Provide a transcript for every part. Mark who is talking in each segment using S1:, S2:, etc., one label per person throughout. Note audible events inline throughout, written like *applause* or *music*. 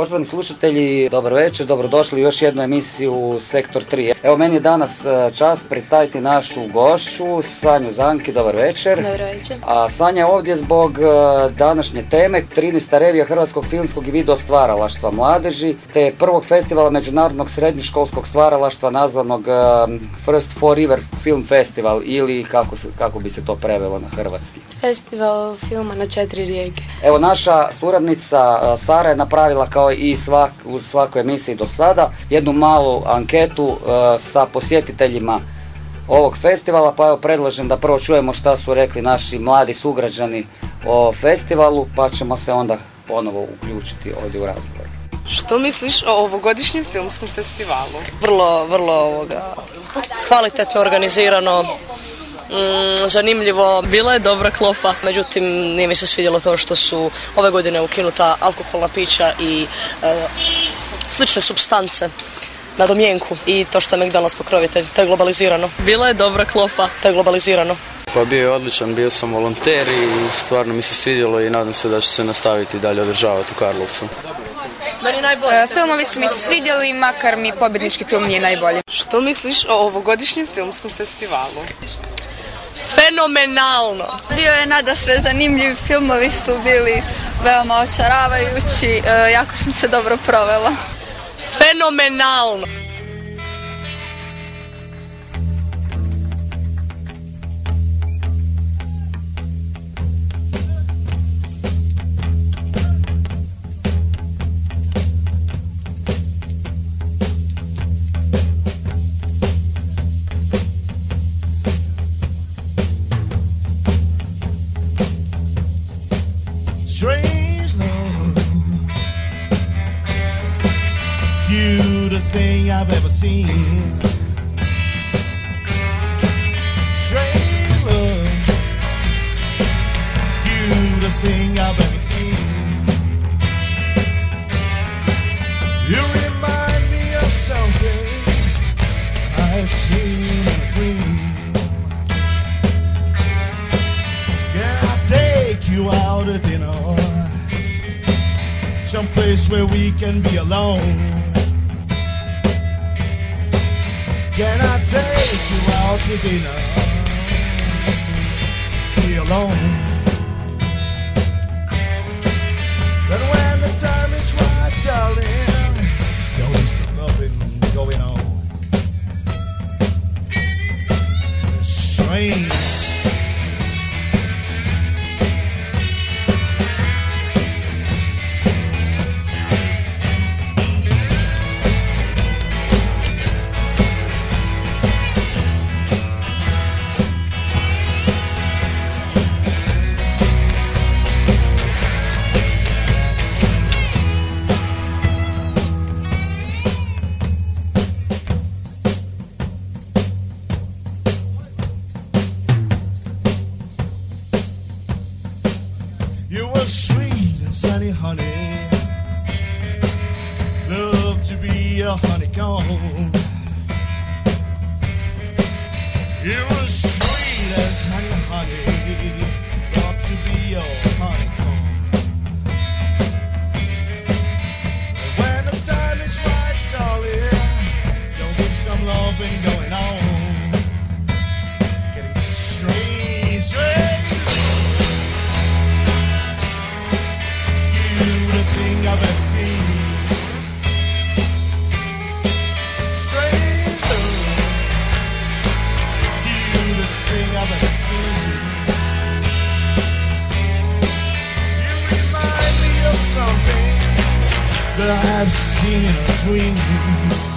S1: Poštovani slušatelji, dobro večer, dobrodošli u još jednu emisiju Sektor 3. Evo meni je danas e, čast predstaviti našu gošću, Sanju Zanki, dobar večer.
S2: Dobro večer.
S1: A Sanja je ovdje zbog e, današnje teme, 13. revija Hrvatskog filmskog i video stvaralaštva mladeži, te prvog festivala međunarodnog srednjoškolskog stvaralaštva nazvanog e, First Four River Film Festival ili kako, se, kako bi se to prevelo na hrvatski.
S2: Festival filma na četiri rijeke.
S1: Evo naša suradnica Sara je napravila kao i svak, u svakoj emisiji do sada jednu malu anketu e, sa posjetiteljima ovog festivala, pa evo predlažem da prvo čujemo šta su rekli naši mladi sugrađani o festivalu, pa ćemo se onda ponovo uključiti ovdje u razgovor.
S3: Što misliš o ovogodišnjem filmskom festivalu?
S4: vrlo, vrlo ovoga, kvalitetno organizirano, mm, zanimljivo. Bila je dobra klopa, međutim nije mi se svidjelo to što su ove godine ukinuta alkoholna pića i e, slične substance na domjenku i to što je McDonald's pokrovitelj. To je globalizirano. Bila je dobra klopa. To je globalizirano.
S5: Pa bio je odličan, bio sam volonter i stvarno mi se svidjelo i nadam se da će se nastaviti dalje održavati u Karlovcu.
S6: E, Filmovi su mi se svidjeli, makar mi pobjednički film nije najbolji.
S3: Što misliš o ovogodišnjem filmskom festivalu?
S4: Fenomenalno.
S6: Bio je nada sve zanimljiv, filmovi su bili veoma očaravajući, e, jako sam se dobro provela.
S4: Fenomenalno.
S7: Out to dinner? Someplace where we can be alone. Can I take you out to dinner? Be alone. Then when the time is right, darling, there is the loving going on. Strange. You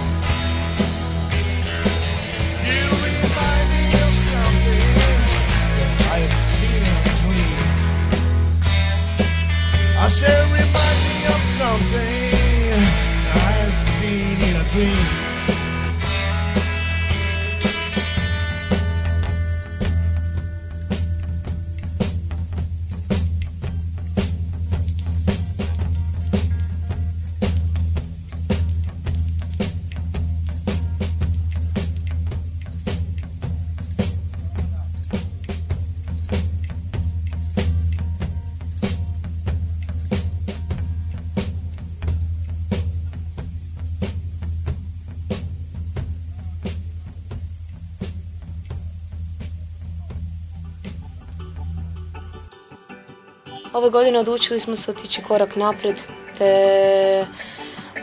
S2: Ove godine odlučili smo se otići korak naprijed te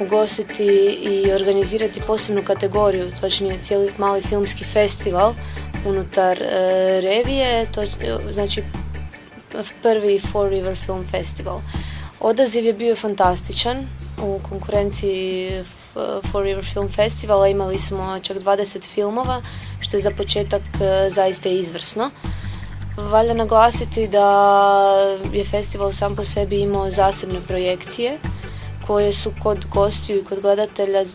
S2: ugostiti i organizirati posebnu kategoriju, točnije cijeli mali filmski festival unutar e, revije, to, znači prvi Four River Film Festival. Odaziv je bio fantastičan. U konkurenciji Four River Film Festivala imali smo čak 20 filmova, što je za početak e, zaista izvrsno. Valja naglasiti da je festival sam po sebi imao zasebne projekcije koje su kod gostiju i kod gledatelja e,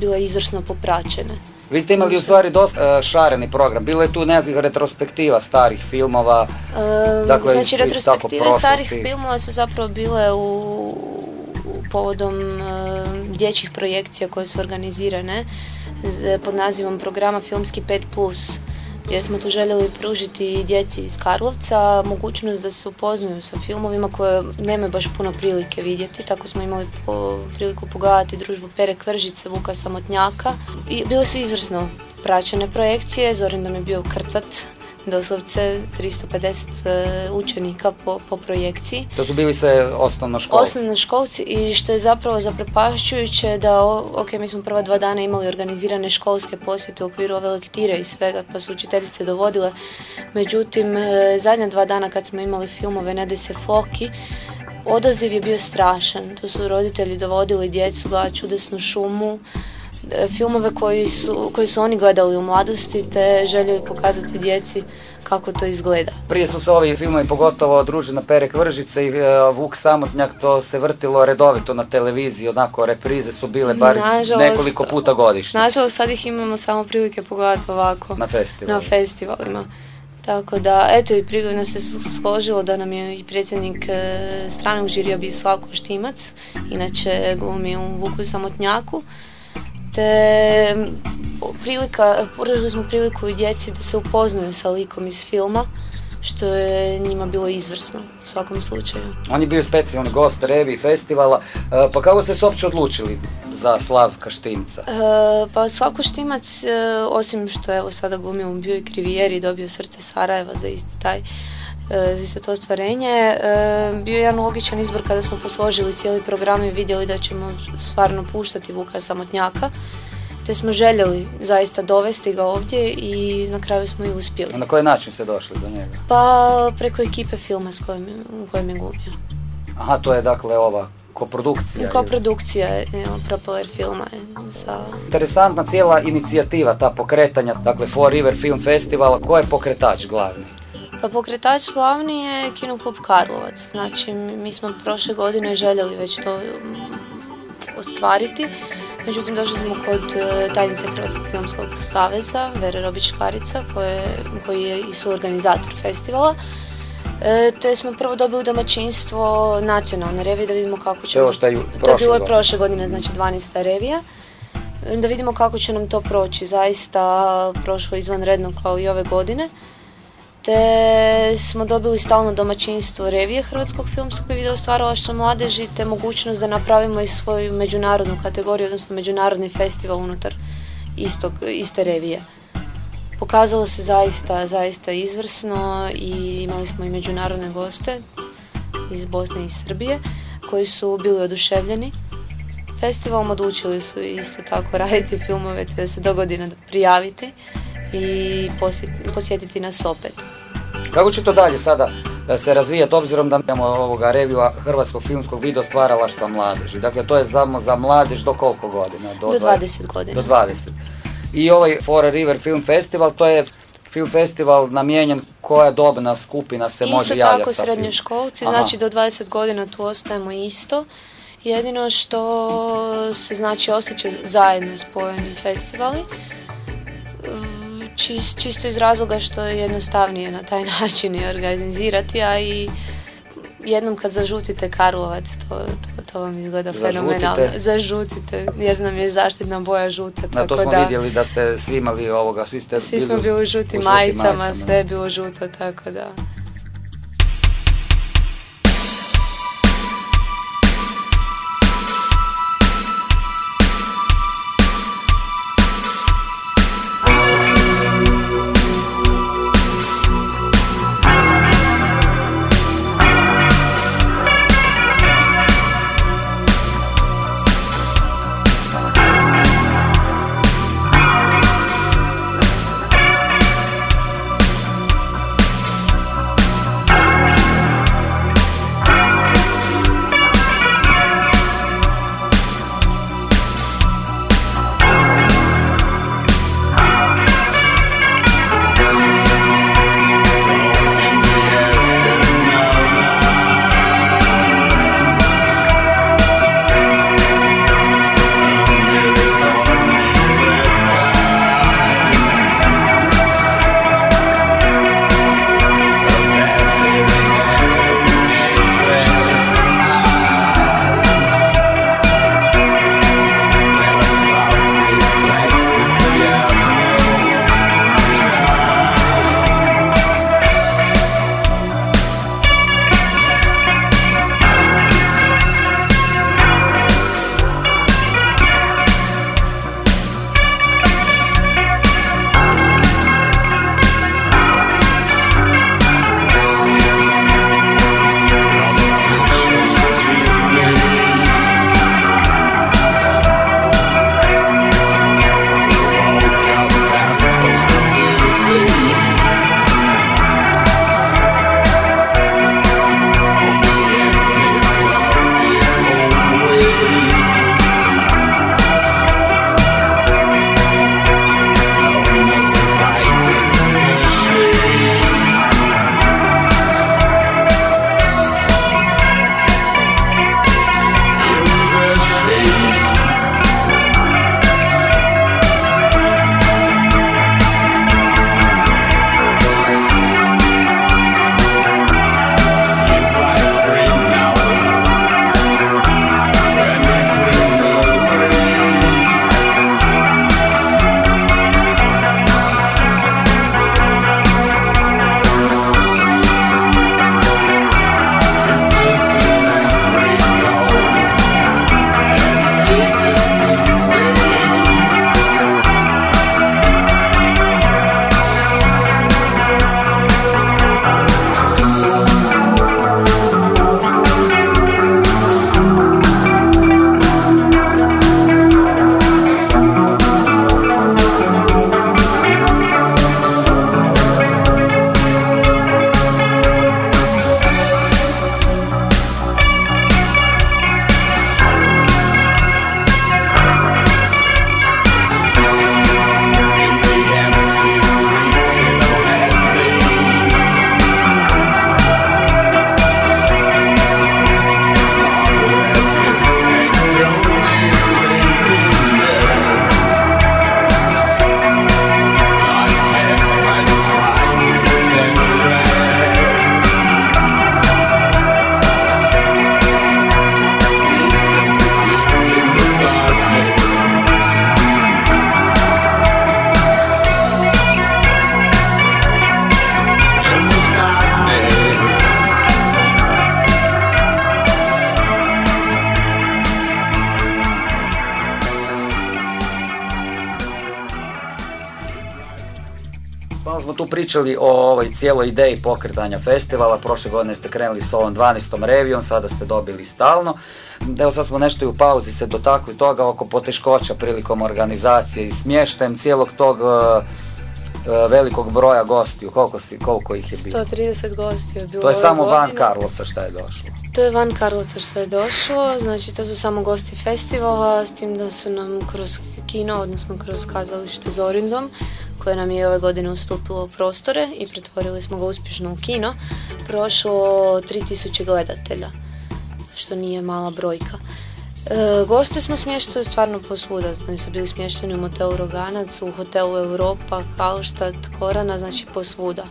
S2: bile izvrsno popraćene.
S1: Vi ste imali u stvari dosta e, šareni program. Bilo je tu nekakvih retrospektiva starih filmova.
S2: E,
S1: Dakle,
S2: znači, retrospektive starih filmova su zapravo bile u, u povodom e, dječjih projekcija koje su organizirane pod nazivom programa Filmski 5+, jer smo tu željeli pružiti djeci iz Karlovca mogućnost da se upoznaju sa filmovima koje nemaju baš puno prilike vidjeti, tako smo imali po, priliku pogledati družbu Pere Kvržice, Vuka Samotnjaka. I bile su izvrsno praćene projekcije, Zorin nam je bio krcat, doslovce 350 e, učenika po, po projekciji.
S1: To su bili sve osnovnoškolci.
S2: Osnovnoškolci i što je zapravo zaprepašćujuće da, ok, mi smo prva dva dana imali organizirane školske posjete u okviru ove lektire i svega, pa su učiteljice dovodile. Međutim, e, zadnja dva dana kad smo imali filmove Nede se Foki, odaziv je bio strašan. Tu su roditelji dovodili djecu gledati čudesnu šumu, filmove koji su, koji su oni gledali u mladosti te željeli pokazati djeci kako to izgleda.
S1: Prije su se ovi filmovi, pogotovo Družina Pere Kvržice i e, Vuk Samotnjak, to se vrtilo redovito na televiziji, onako reprize su bile bar
S2: Nažalost-
S1: nekoliko puta godišnje
S2: Nažalost, sad ih imamo samo prilike pogledati ovako
S1: na festivalu.
S2: na festivalima. Tako da, eto i prigodno se složilo da nam je i predsjednik e, stranog žirija bio Slavko Štimac, inače glumi u Vuku Samotnjaku. Te prilika, pružili smo priliku i djeci da se upoznaju sa likom iz filma, što je njima bilo izvrsno u svakom slučaju.
S1: On je bio specijalni gost reviji festivala, E, pa kako ste se uopće odlučili za Slavka Štimca?
S2: E, pa Slavko Štimac, e, osim što evo sada glumi u Bio i Krivijeri, dobio srce Sarajeva za isti taj za isto to ostvarenje, e, bio je jedan logičan izbor kada smo posložili cijeli program i vidjeli da ćemo stvarno puštati Vuka Samotnjaka, te smo željeli zaista dovesti ga ovdje i na kraju smo i uspjeli.
S1: Na koji način ste došli do njega?
S2: Pa preko ekipe filma s kojim, u kojem je glumio.
S1: Aha, to je dakle ova koprodukcija.
S2: Kao
S1: ili-
S2: produkcija je evo, Propeller filma je sa
S1: Interesantna cijela inicijativa, ta pokretanja, dakle Four River Film Festivala, ko je pokretač glavni?
S2: Pa pokretač glavni je Kinoklub Karlovac. Znači, mi smo prošle godine željeli već to um, ostvariti. Međutim, došli smo kod e, tajnice Hrvatskog filmskog saveza, Vere Robić-Karica, koji je i suorganizator festivala. E, te smo prvo dobili domaćinstvo nacionalne revije da vidimo kako će...
S1: Ovo što je
S2: To je bilo
S1: godine.
S2: prošle godine, znači 12. revija. Da vidimo kako će nam to proći. Zaista prošlo izvanredno kao i ove godine te smo dobili stalno domaćinstvo revije Hrvatskog filmskog i stvaralaštva mladeži te mogućnost da napravimo i svoju međunarodnu kategoriju, odnosno međunarodni festival unutar istog, iste revije. Pokazalo se zaista, zaista izvrsno i imali smo i međunarodne goste iz Bosne i Srbije koji su bili oduševljeni. Festivalom odlučili su isto tako raditi filmove te da se dogodine prijaviti i posjet- posjetiti nas opet.
S1: Kako će to dalje sada e, se razvijati obzirom da imamo ovoga revija Hrvatskog filmskog video stvaralaštva mladeži? Dakle, to je samo za mladež do koliko godina?
S2: Do
S1: dva-
S2: 20 godina.
S1: Do 20. I ovaj Four River Film Festival, to je film festival namijenjen koja dobna skupina se može
S2: Isto
S1: javljati
S2: tako
S1: sa film?
S2: srednjoškolci,
S1: Aha.
S2: znači do 20 godina tu ostajemo isto. Jedino što se znači osjeća zajedno spojeni festivali. Čis- čisto iz razloga što je jednostavnije na taj *laughs* način i organizirati, a i jednom kad zažutite Karlovac, to, to, to vam izgleda
S1: Zažutite?
S2: fenomenalno. Zažutite, jer nam je zaštitna boja žuta,
S1: Na to
S2: tako
S1: smo
S2: da...
S1: vidjeli da ste svi imali ovoga, svi ste
S2: Svi smo bili u žutim
S1: u
S2: majicama, sve je bilo žuto, tako da...
S1: smo tu pričali o ovoj cijeloj ideji pokretanja festivala. Prošle godine ste krenuli s ovom 12. revijom, sada ste dobili stalno. Evo sad smo nešto i u pauzi se dotakli toga oko poteškoća prilikom organizacije i smještajem cijelog tog e, e, velikog broja gostiju. Koliko, si, koliko ih je bilo?
S2: 130 gostiju je bilo
S1: To je samo van. Karlovca šta je došlo.
S2: To je van Karlovca što je došlo, znači to su samo gosti festivala, s tim da su nam kroz kino, odnosno kroz kazalište Zorindom, koje nam je ove godine ustupilo prostore i pretvorili smo ga uspješno u kino, prošlo 3000 gledatelja, što nije mala brojka. E, goste smo smještali stvarno posvuda, oni su bili smješteni u motelu Roganac, u hotelu Europa, Kalštad, Korana, znači posvuda.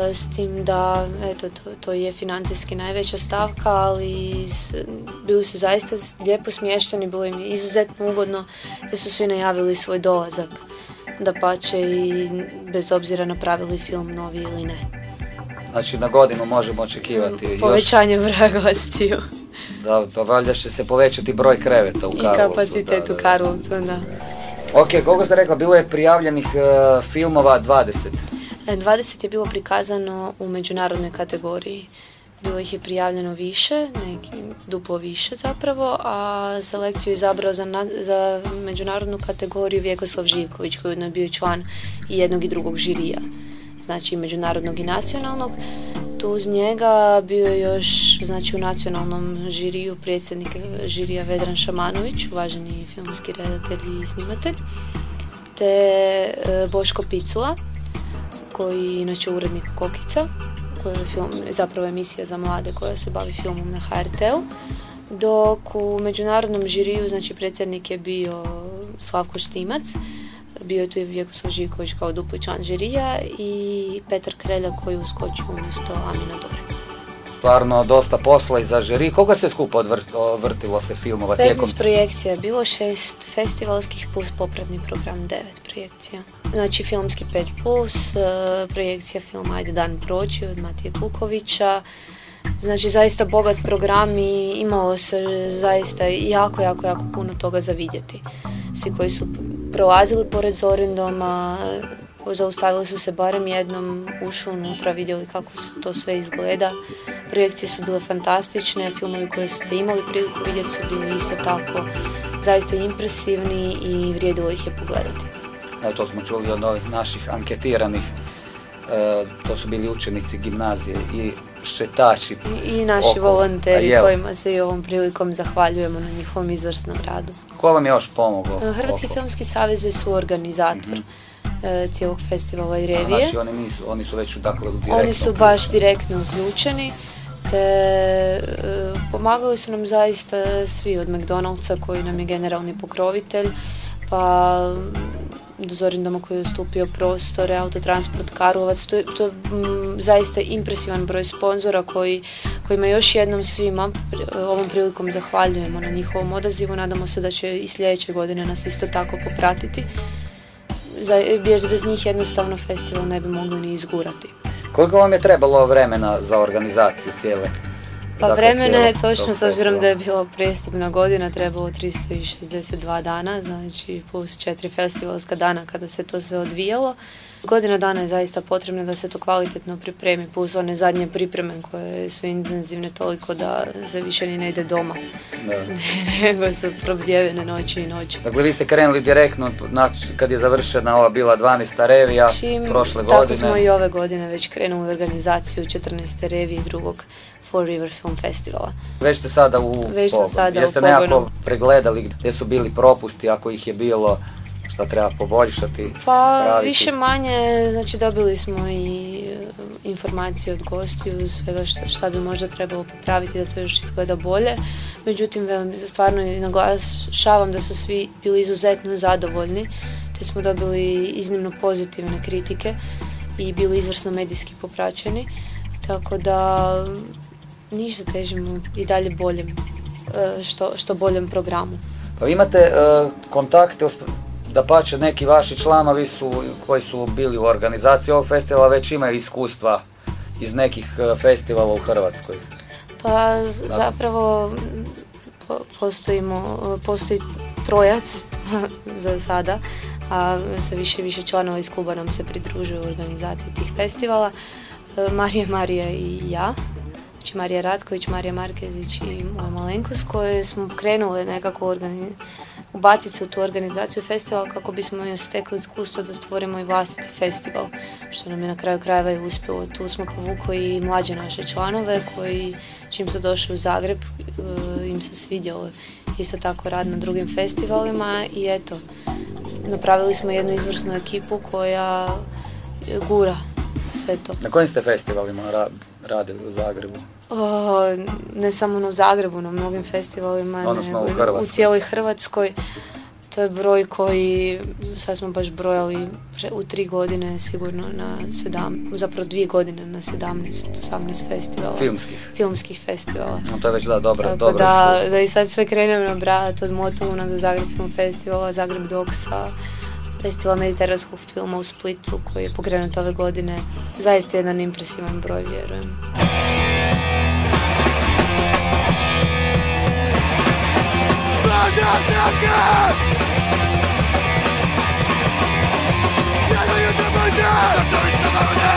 S2: E, S tim da, eto, to, to je financijski najveća stavka, ali s- bili su zaista lijepo smješteni, bilo im je izuzetno ugodno, te su svi najavili svoj dolazak. Da pače i bez obzira napravili film novi ili ne.
S1: Znači na godinu možemo očekivati još,
S2: Povećanje broja gostiju
S1: da, pa valjda će se povećati broj kreveta u
S2: i
S1: Karlovcu.
S2: kapacitet
S1: da,
S2: u. Karlovcu, da.
S1: Ok, koliko ste rekla, bilo je prijavljenih e, filmova 20.
S2: E, 20 je bilo prikazano u međunarodnoj kategoriji. Bilo ih je prijavljeno više, neki duplo više zapravo, a selekciju je izabrao za, za međunarodnu kategoriju Vjekoslav Živković, koji je bio član i jednog i drugog žirija, znači i međunarodnog i nacionalnog. Tu uz njega bio je još znači, u nacionalnom žiriju predsjednik žirija Vedran Šamanović, uvaženi filmski redatelj i snimatelj, te e, Boško Picula, koji je inače urednik Kokica, film, zapravo emisija za mlade koja se bavi filmom na HRT-u. Dok u međunarodnom žiriju, znači predsjednik je bio Slavko Štimac, bio je tu i Vjekoslav Živković kao dupli član žirija i Petar Krelja koji je uskočio umjesto Amina Dore.
S1: Stvarno dosta posla i za žiri. Koga se skupo odvrt- vrtilo se filmova tijekom
S2: 15 projekcija je bilo, šest festivalskih plus popratni program, devet projekcija. Znači filmski 5 plus, e, projekcija filma Ajde dan proći od Matije Kukovića. Znači zaista bogat program i imalo se zaista jako, jako, jako puno toga za vidjeti. Svi koji su prolazili pored Zorindoma, zaustavili su se barem jednom, ušli unutra, vidjeli kako to sve izgleda. Projekcije su bile fantastične, filmovi koje ste imali priliku vidjeti su bili isto tako zaista impresivni i vrijedilo ih je pogledati.
S1: Evo to smo čuli od ovih naših anketiranih. E, to su bili učenici gimnazije i šetači.
S2: I, i naši
S1: Oko.
S2: Volonteri
S1: jel?
S2: kojima se i ovom prilikom zahvaljujemo na njihovom izvrsnom radu.
S1: Ko vam je još pomogao?
S2: Hrvatski
S1: oko?
S2: filmski savez je suorganizator e, cijelog festivala i revije.
S1: Znači oni, nisu, oni su već dakle, direktno...
S2: Oni su baš direktno uključeni te e, pomagali su nam zaista svi od McDonald'sa koji nam je generalni pokrovitelj pa do koji je ustupio prostore, Autotransport Karlovac, to je, to je mm, zaista impresivan broj sponzora koji, kojima još jednom svima pri- ovom prilikom zahvaljujemo na njihovom odazivu, nadamo se da će i sljedeće godine nas isto tako popratiti. Jer bez njih jednostavno festival ne bi mogli ni izgurati.
S1: Koliko vam je trebalo vremena za organizaciju cijele?
S2: Pa
S1: dakle,
S2: vremena je točno, s obzirom da je bilo prestupna godina, trebalo 362 dana, znači plus četiri festivalska dana kada se to sve odvijalo. Godina dana je zaista potrebna da se to kvalitetno pripremi, plus one zadnje pripreme koje su intenzivne toliko da se više ni ne ide doma,
S1: Da. *laughs*
S2: nego su probdjevene noći i noći.
S1: Dakle, vi ste krenuli direktno znači, kad je završena ova bila 12. revija
S2: Čim,
S1: prošle
S2: tako
S1: godine.
S2: smo i ove godine već krenuli u organizaciju 14. revije drugog Four River Film Festivala.
S1: Već ste sada u
S2: Već smo
S1: pogonu.
S2: sada u
S1: Jeste
S2: pogonu.
S1: nekako pregledali gdje su bili propusti, ako ih je bilo, šta treba poboljšati?
S2: Pa
S1: praviti?
S2: više manje, znači dobili smo i e, informacije od gostiju, svega šta, šta bi možda trebalo popraviti da to još izgleda bolje. Međutim, velim, stvarno i naglašavam da su svi bili izuzetno zadovoljni, te smo dobili iznimno pozitivne kritike i bili izvrsno medijski popraćeni. Tako da ništa težimo i dalje boljem, e, što, što boljem programu.
S1: Pa vi imate e, kontakte, ost- da pače neki vaši članovi su, koji su bili u organizaciji ovog festivala, već imaju iskustva iz nekih e, festivala u Hrvatskoj.
S2: Pa zapravo postojimo, postoji trojac *laughs* za sada. a sve više i više članova iz kluba nam se pridružuju u organizaciji tih festivala. Marija Marija i ja, znači Marija Ratković, Marija Markezić i moja malenkost koje smo krenule nekako ubaciti se u tu organizaciju festivala kako bismo još stekli iskustvo da stvorimo i vlastiti festival, što nam je na kraju krajeva i uspjelo. Tu smo povukli i mlađe naše članove koji čim su došli u Zagreb e, im se svidjelo isto tako rad na drugim festivalima i eto, napravili smo jednu izvrsnu ekipu koja gura sve to.
S1: Na kojim ste festivalima ra- radili u Zagrebu?
S2: O, ne samo na Zagrebu, na mnogim festivalima,
S1: Odnosno u
S2: nego
S1: Hrvatskoj.
S2: u cijeloj Hrvatskoj. To je broj koji, sad smo baš brojali u tri godine sigurno na sedam, zapravo dvije godine na 17, 18 festivala.
S1: Filmskih.
S2: Filmskih festivala.
S1: No, to je već da, dobro,
S2: Tako
S1: dobro
S2: da,
S1: iskustvo.
S2: da i sad sve krenem nabrajati od Motovuna do Zagreb Film Festivala, Zagreb Doksa, Festival mediteranskog filma u Splitu koji je pokrenut ove godine. Zaista jedan impresivan broj, vjerujem.
S8: Zatrzymaj się na mnie! Zatrzymaj się na mnie!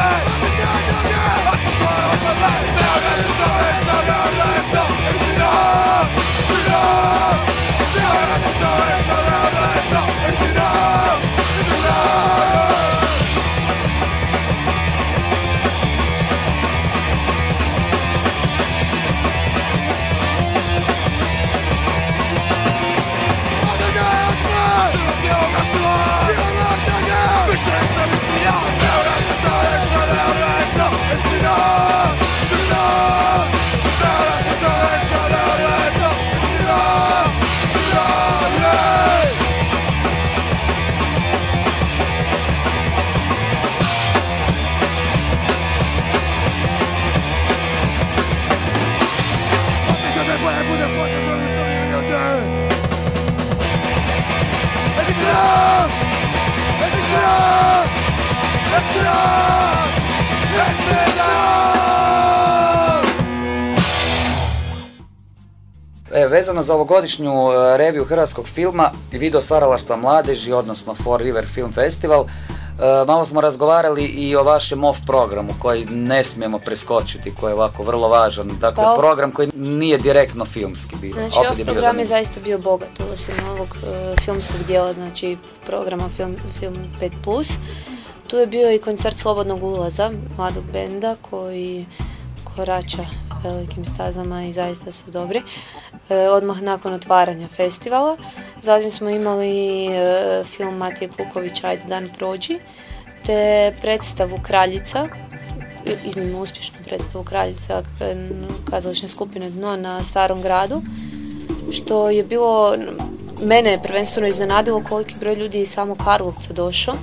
S8: Zatrzymaj się na mnie!
S1: E, vezano za ovogodišnju e, reviju hrvatskog filma i video stvaralaštva mladeži, odnosno For River Film Festival, e, malo smo razgovarali i o vašem off programu koji ne smijemo preskočiti, koji je ovako vrlo važan. Dakle,
S2: Pa-
S1: program koji nije direktno filmski bio.
S2: Znači,
S1: Opet
S2: ovaj
S1: je bio
S2: program je
S1: zanimljiv.
S2: zaista bio bogat, osim ovog e, filmskog dijela, znači programa Film, film 5+. Tu je bio i koncert Slobodnog ulaza, mladog benda koji korača velikim stazama i zaista su dobri. E, odmah nakon otvaranja festivala. Zatim smo imali e, film Matije Kukovića Ajde dan prođi, te predstavu Kraljica, iznimno uspješnu predstavu Kraljica k- kazališne skupine Dno na Starom gradu, što je bilo, mene prvenstveno iznenadilo koliki broj ljudi iz samog Karlovca došao,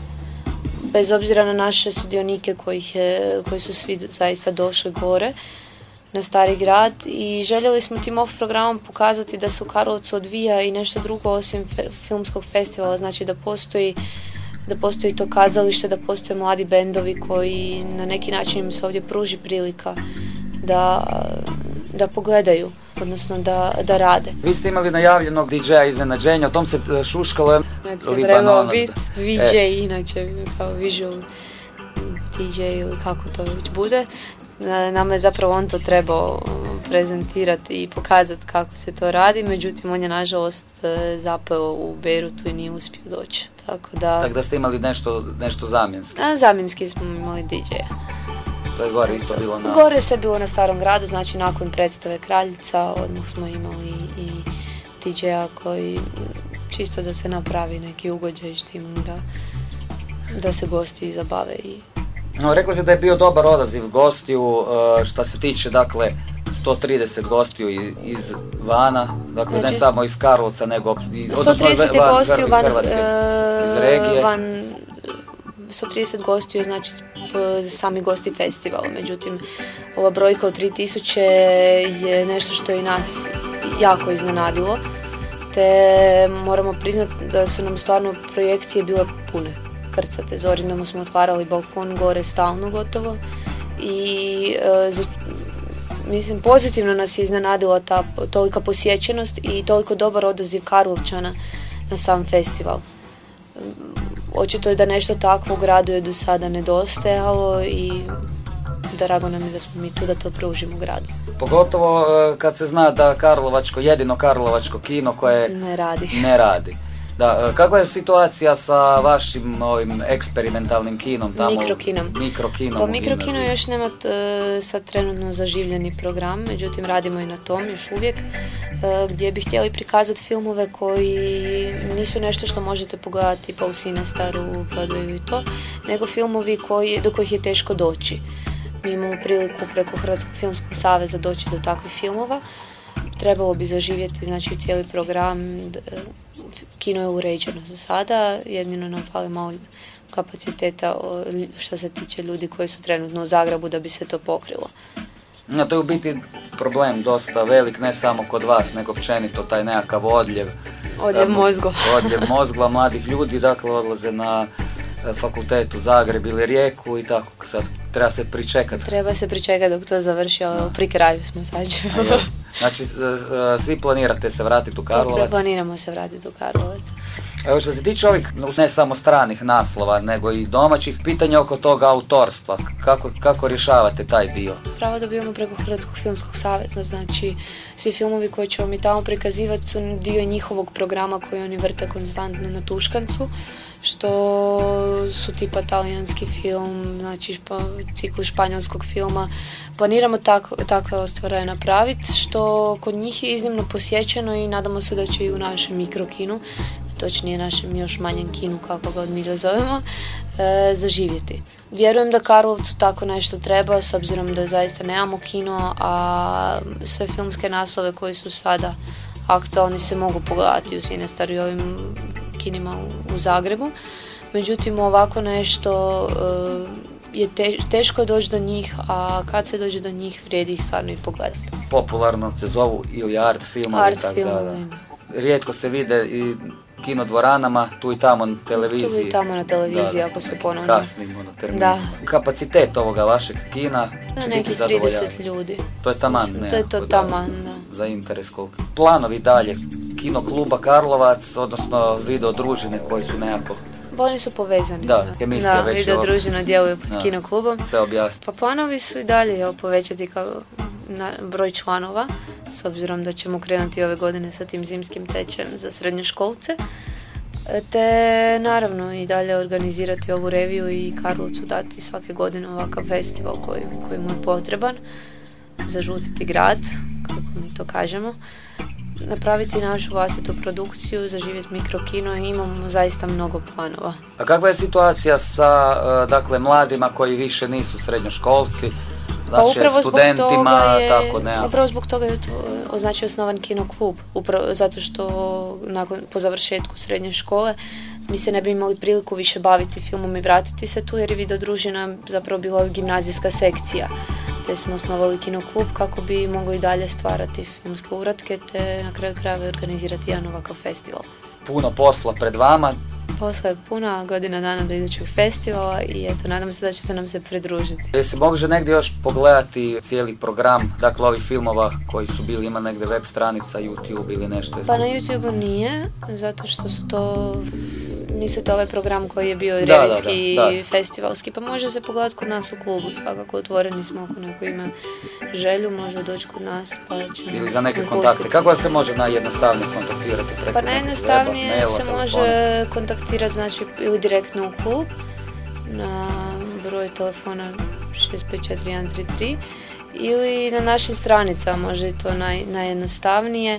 S2: bez obzira na naše sudionike koji su svi zaista došli gore na Stari grad i željeli smo tim off programom pokazati da se u Karlovcu odvija i nešto drugo osim fe- filmskog festivala, znači da postoji da postoji to kazalište, da postoje mladi bendovi koji na neki način im se ovdje pruži prilika da, da pogledaju, odnosno da, da rade.
S1: Vi ste imali najavljenog DJ-a iznenađenja, o tom se e, šuškalo.
S2: Znači, trebao biti VJ,
S1: E.
S2: inače kao visual DJ ili kako to već bude. Nama je zapravo on to trebao um, prezentirati i pokazati kako se to radi, međutim on je nažalost e, zapeo u Beirutu i nije uspio doći. Tako da,
S1: Tako da ste imali nešto, nešto zamjenski.
S2: a, zamjenski smo imali DJ-a.
S1: To je gore isto bilo na...
S2: Gore se bilo na starom gradu, znači nakon predstave Kraljica odmah smo imali i DJ-a koji čisto da se napravi neki ugođaj s tim da, da se gosti zabave i
S1: No, rekli ste da je bio dobar odaziv gostiju, e, šta se tiče, dakle, 130 gostiju iz vana, dakle ne
S2: Znači,
S1: samo iz Karlovca, nego i, odnosno
S2: 130
S1: van-
S2: gostiju van,
S1: Hrvatske,
S2: e,
S1: iz regije.
S2: van 130 gostiju je znači sami gosti festivala, međutim ova brojka od 3000 je nešto što je i nas jako iznenadilo te moramo priznati da su nam stvarno projekcije bile pune krcate. Zorinama smo otvarali balkon gore stalno gotovo i e, za- mislim pozitivno nas je iznenadila ta tolika posjećenost i toliko dobar odaziv Karlovčana na sam festival. očito je da nešto takvo u gradu je do sada nedostajalo i drago nam je da smo mi tu da to pružimo gradu.
S1: Pogotovo e, kad se zna da Karlovačko, jedino Karlovačko kino koje
S2: Ne radi.
S1: ne radi. Da, e, kakva je situacija sa vašim ovim eksperimentalnim kinom tamo?
S2: Mikrokinom.
S1: Mikrokinom
S2: Pa Mikrokino još nema e, sad trenutno zaživljeni program, međutim radimo i na tom još uvijek, e, gdje bi htjeli prikazati filmove koji nisu nešto što možete pogledati pa u Cinestaru, Broadwayu i to, nego filmovi koji, do kojih je teško doći. Mi imamo priliku preko Hrvatskog filmskog saveza doći do takvih filmova. Trebalo bi zaživjeti znači cijeli program, kino je uređeno za sada, jedino nam fali malo kapaciteta što se tiče ljudi koji su trenutno u Zagrebu da bi se to pokrilo.
S1: No, to je u biti problem dosta velik, ne samo kod vas, nego općenito taj nekakav odljev.
S2: Odljev
S1: e,
S2: mozgova.
S1: Odljev mozgova mladih ljudi, dakle odlaze na fakultet u Zagreb ili Rijeku i tako. Sad treba se pričekati.
S2: Treba se pričekati dok to završi, ali pri kraju smo sad.
S1: Znači, e, e, svi planirate se vratiti u Karlovac.
S2: Planiramo se vratiti u Karlovac.
S1: Evo što se tiče ovih ne samo stranih naslova, nego i domaćih pitanja oko toga autorstva. Kako, kako rješavate taj dio?
S2: Pravo dobivamo preko Hrvatskog filmskog saveza, znači svi filmovi koje ćemo mi tamo prikazivati su dio njihovog programa koji oni vrte konstantno na Tuškancu, što su tipa talijanski film, znači špa, ciklu španjolskog filma. Planiramo tako, takve ostvare napraviti, što kod njih je iznimno posjećeno i nadamo se da će i u našem mikrokinu, točnije našem još manjem kinu, kako ga od milja zovemo, e, zaživjeti. Vjerujem da Karlovcu tako nešto treba, s obzirom da zaista nemamo kino, a sve filmske naslove koji su sada aktualni se mogu pogledati u Cinestaru i ovim kinima u, Zagrebu. Međutim, ovako nešto e, je te- teško doći do njih, a kad se dođe do njih vrijedi ih stvarno i pogledati.
S1: Popularno se zovu ili art filmovi.
S2: Art
S1: tako da, da.
S2: filmovi.
S1: Rijetko se vide i kino dvoranama, tu i tamo na televiziji.
S2: Tu i tamo na televiziji,
S1: Da, da.
S2: ako se ponovno.
S1: Kasnim ono, termin.
S2: Da.
S1: Kapacitet ovoga vašeg kina
S2: Na
S1: će biti
S2: nekih
S1: zadovoljavajući.
S2: 30 ljudi.
S1: To je taman, ne?
S2: to je to taman, da.
S1: Za interes koliko. Planovi dalje, kino kluba Karlovac, odnosno video družine koji su nekako
S2: Pa oni su povezani.
S1: Da, emisija
S2: da,
S1: već
S2: video družina djeluje pod kino klubom.
S1: sve objasni.
S2: Pa planovi su i dalje evo, povećati kao na, broj članova, s obzirom da ćemo krenuti ove godine sa tim zimskim tečajem za srednjoškolce. E, Te naravno i dalje organizirati ovu reviju i Karlovcu dati svake godine ovakav festival koji, koji mu je potreban. Zažutiti grad, kako mi to kažemo. Napraviti našu vlastitu produkciju, zaživjeti mikrokino i imamo zaista mnogo planova.
S1: A kakva je situacija sa e, dakle mladima koji više nisu srednjoškolci,
S2: Pa
S1: znači
S2: zbog
S1: studentima,
S2: je,
S1: tako ne.
S2: upravo zbog toga je to, znači osnovan kino klub, upravo zato što nakon, po završetku srednje škole mi se ne bi imali priliku više baviti filmom i vratiti se tu jer je video družina zapravo bila gimnazijska sekcija te smo osnovali kino klub kako bi mogli dalje stvarati filmske uratke te na kraju krajeva organizirati jedan ovakav festival.
S1: Puno posla pred vama,
S2: Posla je puna godina dana do idućeg festivala i eto, nadam se da ćete nam se pridružiti.
S1: Jesi može negdje još pogledati cijeli program, dakle ovih filmova koji su bili, ima negdje web stranica, YouTube ili nešto?
S2: Pa na YouTube nije, zato što su to, mislite ovaj program koji je bio revijski i festivalski, pa može se pogledati kod nas u klubu, svakako otvoreni smo ako neko ima želju, može doći kod nas pa ćemo
S1: Ili za neke kontakte. Kako se može najjednostavnije kontaktirati? Preko
S2: Pa najjednostavnije
S1: weba,
S2: se može kontaktirati znači ili direktno u klub na broj telefona 654133 ili na našim stranicama, može i to naj, najjednostavnije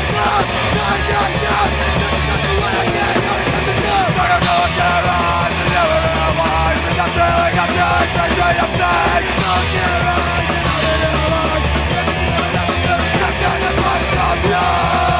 S7: Yeah!